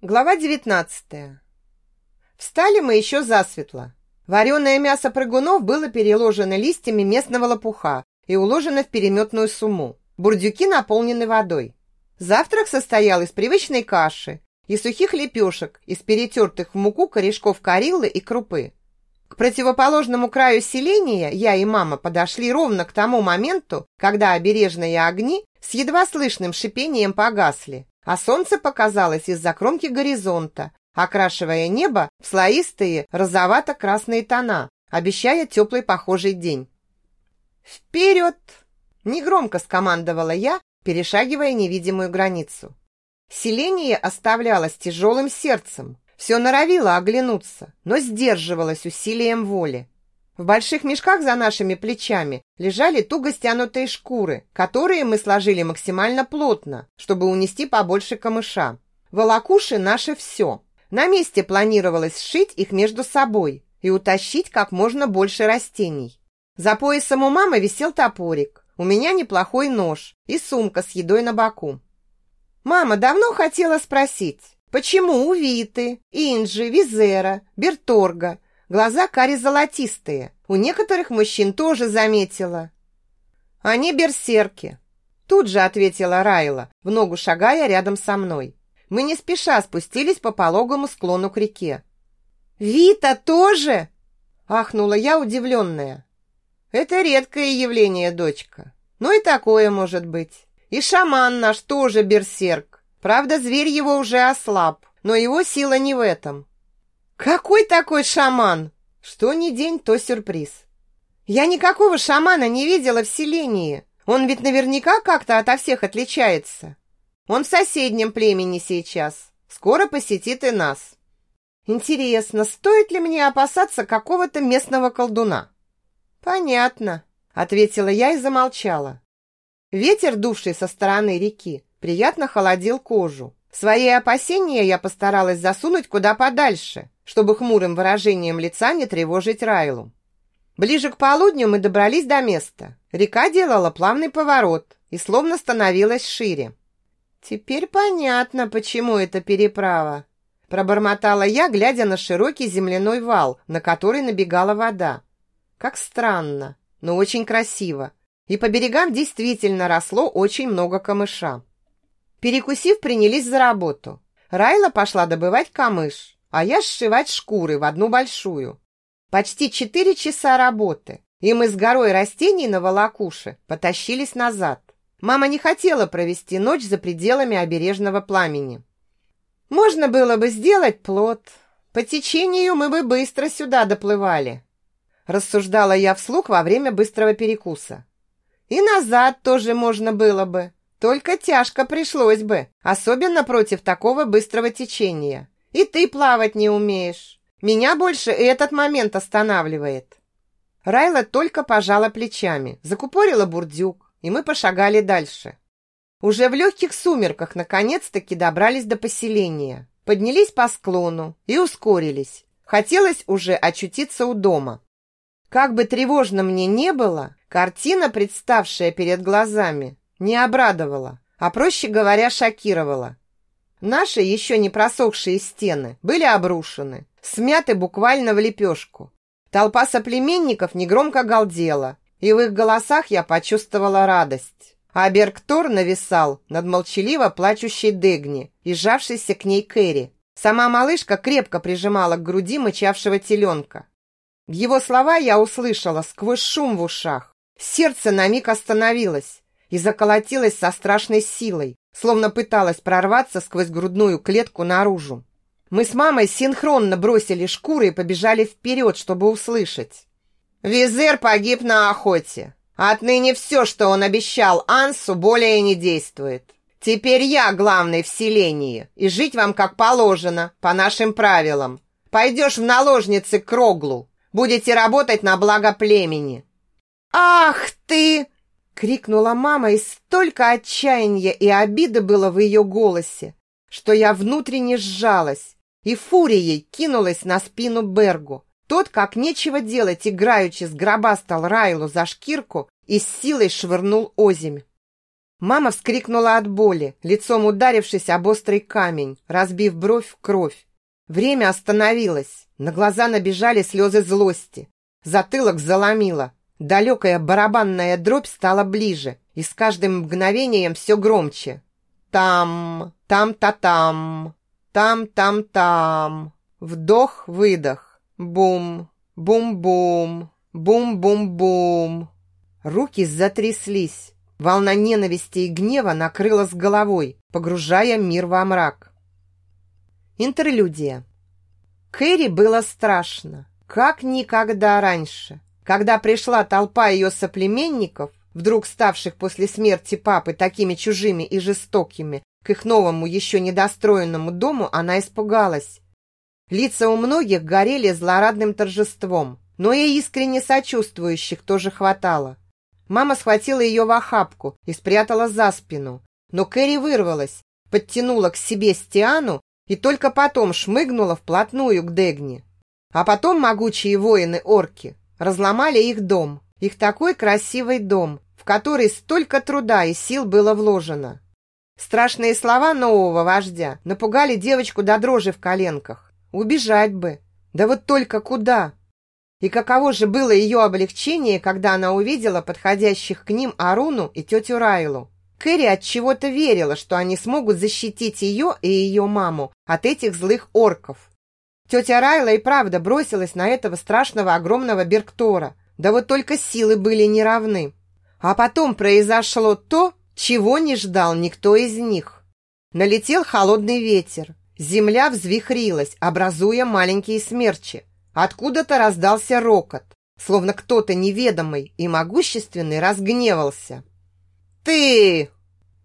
Глава 19. Встали мы еще засветло. Вареное мясо прыгунов было переложено листьями местного лопуха и уложено в переметную сумму. Бурдюки наполнены водой. Завтрак состоял из привычной каши и сухих лепешек, из перетертых в муку корешков кориллы и крупы. К противоположному краю селения я и мама подошли ровно к тому моменту, когда обережные огни с едва слышным шипением погасли, а солнце показалось из-за кромки горизонта, окрашивая небо в слоистые розовато-красные тона, обещая теплый похожий день. «Вперед!» – негромко скомандовала я, перешагивая невидимую границу. Селение оставлялось тяжелым сердцем, все норовило оглянуться, но сдерживалось усилием воли. В больших мешках за нашими плечами лежали туго стянутые шкуры, которые мы сложили максимально плотно, чтобы унести побольше камыша. Волокуши – наше все. На месте планировалось сшить их между собой и утащить как можно больше растений. За поясом у мамы висел топорик, у меня неплохой нож и сумка с едой на боку. Мама давно хотела спросить, почему у Виты, Инджи, Визера, Берторга – Глаза кари золотистые. У некоторых мужчин тоже заметила. Они берсерки. Тут же ответила Райла, в ногу шагая рядом со мной. Мы не спеша спустились по пологому склону к реке. «Вита тоже?» Ахнула я, удивленная. «Это редкое явление, дочка. Но и такое может быть. И шаман наш тоже берсерк. Правда, зверь его уже ослаб, но его сила не в этом. «Какой такой шаман?» Что ни день, то сюрприз. «Я никакого шамана не видела в селении. Он ведь наверняка как-то ото всех отличается. Он в соседнем племени сейчас. Скоро посетит и нас. Интересно, стоит ли мне опасаться какого-то местного колдуна?» «Понятно», — ответила я и замолчала. Ветер, дувший со стороны реки, приятно холодил кожу. Свои опасения я постаралась засунуть куда подальше, чтобы хмурым выражением лица не тревожить Райлу. Ближе к полудню мы добрались до места. Река делала плавный поворот и словно становилась шире. «Теперь понятно, почему это переправа», пробормотала я, глядя на широкий земляной вал, на который набегала вода. Как странно, но очень красиво. И по берегам действительно росло очень много камыша. Перекусив, принялись за работу. Райла пошла добывать камыш, а я сшивать шкуры в одну большую. Почти четыре часа работы, и мы с горой растений на волокуше потащились назад. Мама не хотела провести ночь за пределами обережного пламени. Можно было бы сделать плод. По течению мы бы быстро сюда доплывали. Рассуждала я вслух во время быстрого перекуса. И назад тоже можно было бы. Только тяжко пришлось бы, особенно против такого быстрого течения. И ты плавать не умеешь. Меня больше этот момент останавливает. Райла только пожала плечами, закупорила бурдюк, и мы пошагали дальше. Уже в легких сумерках наконец-таки добрались до поселения, поднялись по склону и ускорились. Хотелось уже очутиться у дома. Как бы тревожно мне не было, картина, представшая перед глазами, не обрадовала, а, проще говоря, шокировала. Наши еще не просохшие стены были обрушены, смяты буквально в лепешку. Толпа соплеменников негромко галдела, и в их голосах я почувствовала радость. А Бергтор нависал над молчаливо плачущей Дегни и сжавшейся к ней Кэрри. Сама малышка крепко прижимала к груди мычавшего теленка. Его слова я услышала сквозь шум в ушах. Сердце на миг остановилось и заколотилось со страшной силой, словно пыталась прорваться сквозь грудную клетку наружу. Мы с мамой синхронно бросили шкуры и побежали вперед, чтобы услышать. Визер погиб на охоте. Отныне все, что он обещал Ансу, более не действует. Теперь я главный в селении, и жить вам как положено, по нашим правилам. Пойдешь в наложницы к Роглу, будете работать на благо племени». «Ах ты!» Крикнула мама, и столько отчаяния и обиды было в ее голосе, что я внутренне сжалась и фурией кинулась на спину Бергу. Тот, как нечего делать, играючи, сгробастал Райлу за шкирку и с силой швырнул озимь. Мама вскрикнула от боли, лицом ударившись об острый камень, разбив бровь в кровь. Время остановилось, на глаза набежали слезы злости. Затылок заломило, далекая барабанная дробь стала ближе, и с каждым мгновением все громче. Там, там-та-там, там-там-там. Вдох-выдох. Бум, бум-бум, бум-бум-бум. Руки затряслись. Волна ненависти и гнева накрыла с головой, погружая мир во мрак. Интерлюдия. Кэрри было страшно, как никогда раньше. Когда пришла толпа ее соплеменников, вдруг ставших после смерти папы такими чужими и жестокими, к их новому, еще недостроенному дому, она испугалась. Лица у многих горели злорадным торжеством, но и искренне сочувствующих тоже хватало. Мама схватила ее в охапку и спрятала за спину, но Кэрри вырвалась, подтянула к себе Стиану и только потом шмыгнула вплотную к Дегни. А потом могучие воины-орки разломали их дом, их такой красивый дом, в который столько труда и сил было вложено. Страшные слова нового вождя напугали девочку до дрожи в коленках. Убежать бы. Да вот только куда? И каково же было ее облегчение, когда она увидела подходящих к ним Аруну и тетю Райлу. Кэрри от чего-то верила, что они смогут защитить ее и ее маму от этих злых орков. Тетя Райла и правда бросилась на этого страшного огромного Берктора. Да вот только силы были неравны. А потом произошло то, чего не ждал никто из них. Налетел холодный ветер. Земля взвихрилась, образуя маленькие смерчи. Откуда-то раздался рокот, словно кто-то неведомый и могущественный разгневался. «Ты!»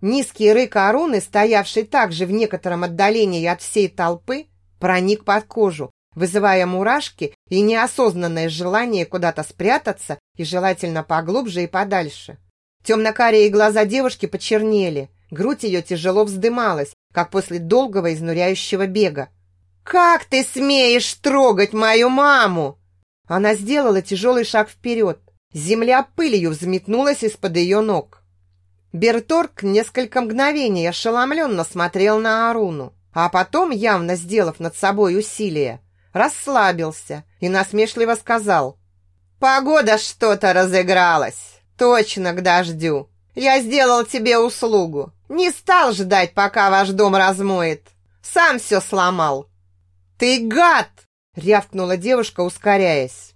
Низкий рык Аруны, стоявший также в некотором отдалении от всей толпы, проник под кожу, вызывая мурашки и неосознанное желание куда-то спрятаться и желательно поглубже и подальше. Темно-карие глаза девушки почернели, грудь ее тяжело вздымалась, как после долгого изнуряющего бега. «Как ты смеешь трогать мою маму?» Она сделала тяжелый шаг вперед. Земля пылью взметнулась из-под ее ног. Берторг несколько мгновений ошеломленно смотрел на Аруну, а потом, явно сделав над собой усилие, расслабился и насмешливо сказал «Погода что-то разыгралась, точно к дождю. Я сделал тебе услугу, не стал ждать, пока ваш дом размоет. Сам все сломал». «Ты гад!» — рявкнула девушка, ускоряясь.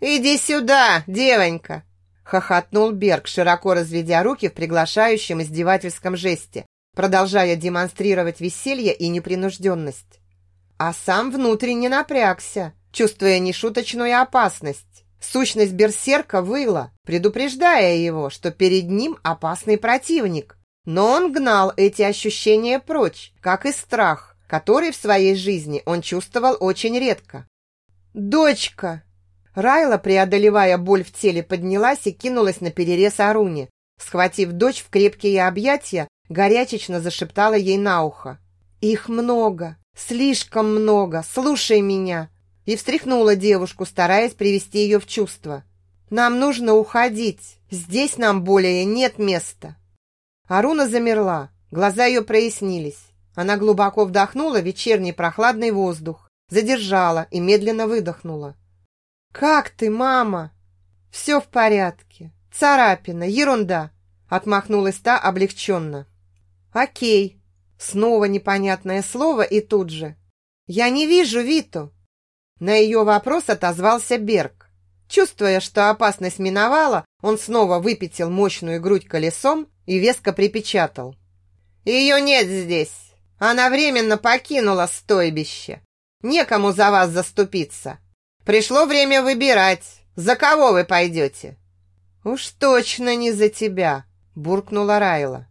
«Иди сюда, девонька!» Хохотнул Берг, широко разведя руки в приглашающем издевательском жесте, продолжая демонстрировать веселье и непринужденность. А сам внутренне напрягся, чувствуя нешуточную опасность. Сущность берсерка выла, предупреждая его, что перед ним опасный противник. Но он гнал эти ощущения прочь, как и страх, который в своей жизни он чувствовал очень редко. «Дочка!» Райла, преодолевая боль в теле, поднялась и кинулась на перерез Аруне. Схватив дочь в крепкие объятия, горячечно зашептала ей на ухо. «Их много, слишком много, слушай меня!» И встряхнула девушку, стараясь привести ее в чувство. «Нам нужно уходить, здесь нам более нет места!» Аруна замерла, глаза ее прояснились. Она глубоко вдохнула вечерний прохладный воздух, задержала и медленно выдохнула. «Как ты, мама?» «Все в порядке. Царапина, ерунда», — отмахнулась та облегченно. «Окей». Снова непонятное слово и тут же. «Я не вижу Виту». На ее вопрос отозвался Берг. Чувствуя, что опасность миновала, он снова выпятил мощную грудь колесом и веско припечатал. «Ее нет здесь. Она временно покинула стойбище. Некому за вас заступиться. Пришло время выбирать, за кого вы пойдете». «Уж точно не за тебя», – буркнула Райла.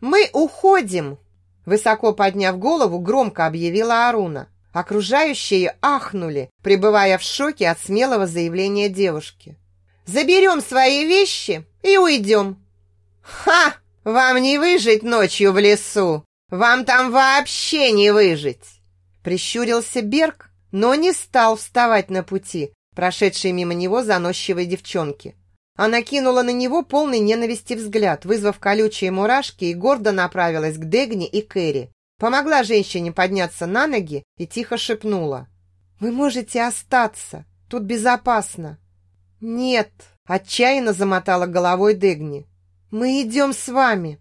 «Мы уходим!» Высоко подняв голову, громко объявила Аруна. Окружающие ахнули, пребывая в шоке от смелого заявления девушки. «Заберем свои вещи и уйдем!» «Ха! Вам не выжить ночью в лесу! Вам там вообще не выжить!» Прищурился Берг, но не стал вставать на пути, прошедшей мимо него заносчивой девчонки. Она кинула на него полный ненависти взгляд, вызвав колючие мурашки и гордо направилась к Дегни и Кэрри. Помогла женщине подняться на ноги и тихо шепнула. «Вы можете остаться. Тут безопасно». «Нет», – отчаянно замотала головой Дегни. «Мы идем с вами».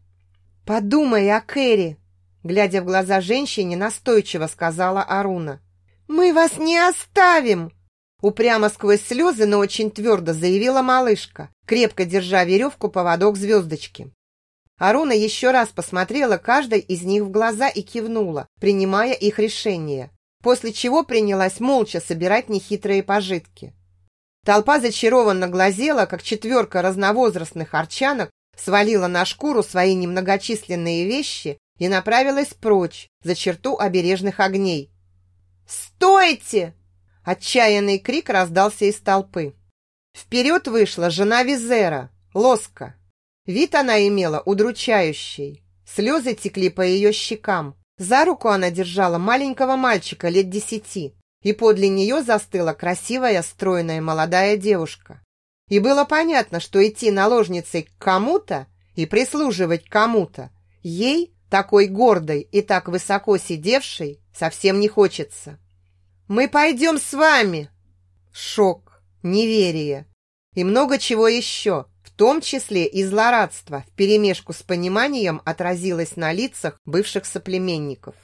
«Подумай о Кэрри», – глядя в глаза женщине, настойчиво сказала Аруна. «Мы вас не оставим!» Упрямо сквозь слезы, но очень твердо заявила малышка, крепко держа веревку поводок звездочки. Аруна еще раз посмотрела каждой из них в глаза и кивнула, принимая их решение, после чего принялась молча собирать нехитрые пожитки. Толпа зачарованно глазела, как четверка разновозрастных арчанок свалила на шкуру свои немногочисленные вещи и направилась прочь, за черту обережных огней. «Стойте!» Отчаянный крик раздался из толпы. Вперед вышла жена Визера, Лоска. Вид она имела удручающий. Слезы текли по ее щекам. За руку она держала маленького мальчика лет десяти, и подле нее застыла красивая, стройная молодая девушка. И было понятно, что идти наложницей к кому-то и прислуживать кому-то ей, такой гордой и так высоко сидевшей, совсем не хочется. Мы пойдем с вами!» Шок, неверие и много чего еще, в том числе и злорадство, вперемешку с пониманием отразилось на лицах бывших соплеменников.